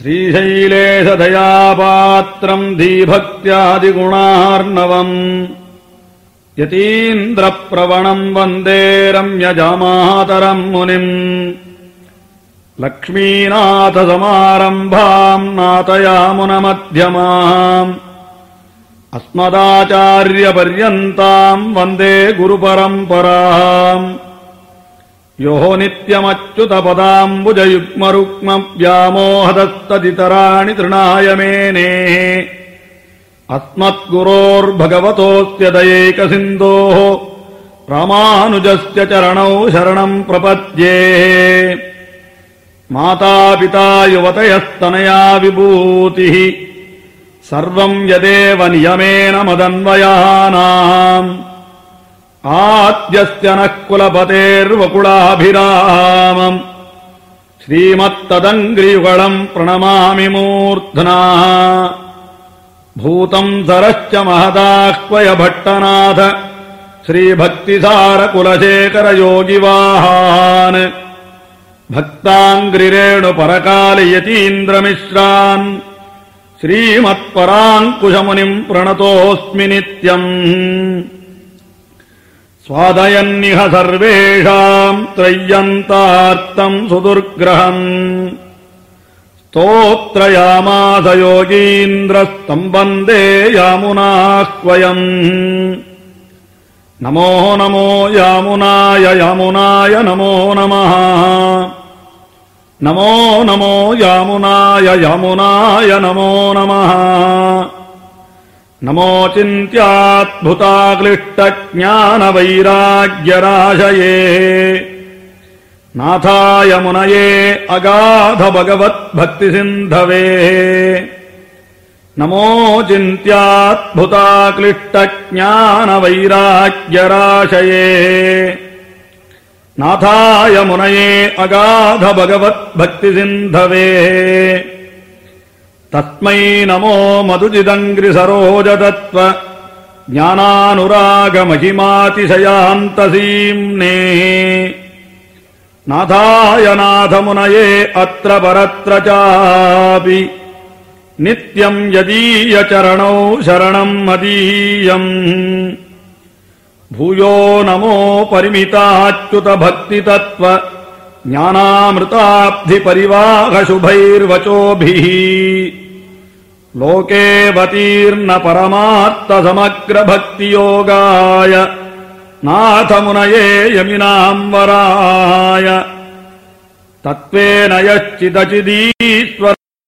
श्रीशैलेशदयापात्रम् धीभक्त्यादिगुणार्णवम् यतीन्द्रप्रवणम् वन्दे रम्यजामातरम् मुनिम् लक्ष्मीनाथसमारम्भाम् नाथयामुनमध्यमाम् अस्मदाचार्यपर्यन्ताम् वन्दे गुरुपरम्पराम् योः नित्यमच्युतपदाम्बुजयुग्मरुक्मव्यामोहदस्तदितराणि तृणाय मेने अस्मद्गुरोर्भगवतोऽस्य दयैकसिन्धोः रामानुजस्य चरणौ शरणम् प्रपद्ये मातापिता युवतयस्तनया विभूतिः सर्वम् यदेव नियमेन मदन्वयानाम् आद्यस्य नः कुलपतेर्वकुलाभिरामम्। श्रीमत्तदङ्ग्रियुगळम् प्रणमामि मूर्ध्ना। भूतम् सरश्च महदाह्वय भट्टनाथ श्रीभक्तिसारकुलशेखरयोगिवाहान्। भक्ताङ्ग्रिरेणुपरकालयतीन्द्रमिश्रान्। श्रीमत्पराङ्कुशमुनिम् प्रणतोऽस्मि नित्यम् स्वादयन्निह सर्वेषाम् त्रय्यन्तार्तम् सुदुर्ग्रहम्। स्तोत्रयामास योगीन्द्रस्तम् वन्दे यामुनाह्वयम्। नमो नमो यामुनाय यामुनाय नमो नमः। नमो नमो यामुनाय यामुनाय नमो नमः नमो चिन्त्याद्भुताक्लिष्टज्ञानवैराग्यराशये नाथाय मुनये अगाधभगवद्भक्तिसिन्धवे। नमो चिन्त्याद्भुताक्लिष्टज्ञानवैराग्यराशये नाथाय मुनये अगाधभगवद्भक्तिसिन्धवे। तस्मै नमो मधुजिदङ्घ्रिसरोजतत्त्व ज्ञानानुरागमहिमातिशयान्तसीम्ने नाथाय नाथमुनये अत्र परत्र चापि नित्यम् यदीयचरणौ शरणम् मदीयम्। भूयो नमो परिमिताच्युतभक्तितत्त्व ज्ञानामृताब्धिपरिवाहशुभैर्वचोभिः। लोकेऽवतीर्णपरमार्थसमग्रभक्तियोगाय नाथमुनये यमिनाम् वराय तत्त्वेन यश्चिदचिदीश्वर